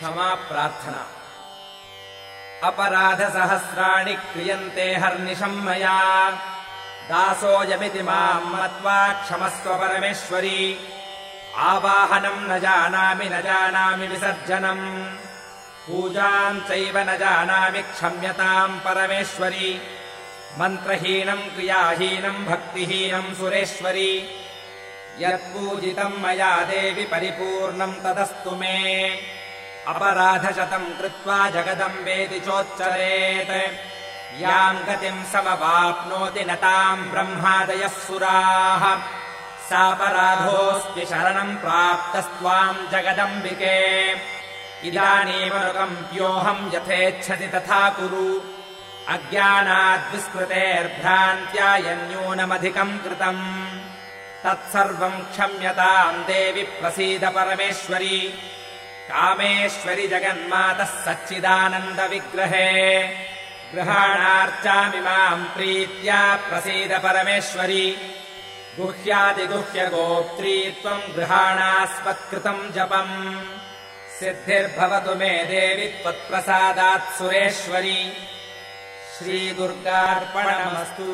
क्षमा प्रार्थना। अपराधसहस्राणि क्रियन्ते हर्निशम् मया दासोऽयमिति माम् मत्वा क्षमस्व परमेश्वरी। आवाहनम् न जानामि न जानामि विसर्जनम्। पूजाम् चैव न जानामि क्षम्यताम् परमेश्वरी। मन्त्रहीनम् क्रियाहीनम् भक्तिहीनम् सुरेश्वरी। यत्पूजितम् मया देवि परिपूर्णम् तदस्तु मे अपराधशतम् कृत्वा जगदम्बेति चोच्चरेत् याम् गतिम् समवाप्नोति न ताम् ब्रह्मादयः सुराः। सापराधोऽस्ति शरणम् प्राप्तस्त्वाम् जगदम्बिके। इदानीमनुकम्प्योऽहम् यथेच्छति तथा कुरु। अज्ञानाद्विस्मृतेर्भ्रान्त्या यन्यूनमधिकम् कृतम् तत्सर्वम् क्षम्यताम् देवि प्रसीद परमेश्वरी कामेश्वरि जगन्मातः सच्चिदानन्दविग्रहे। गृहाणार्चामि माम् प्रीत्या प्रसीद परमेश्वरी। गुह्यादिगुह्यगोप्त्री त्वम् गृहाणास्मत्कृतम् जपम्। सिद्धिर्भवतु मे देवि त्वत्प्रसादात् सुरेश्वरी। श्रीदुर्गार्पणमस्तु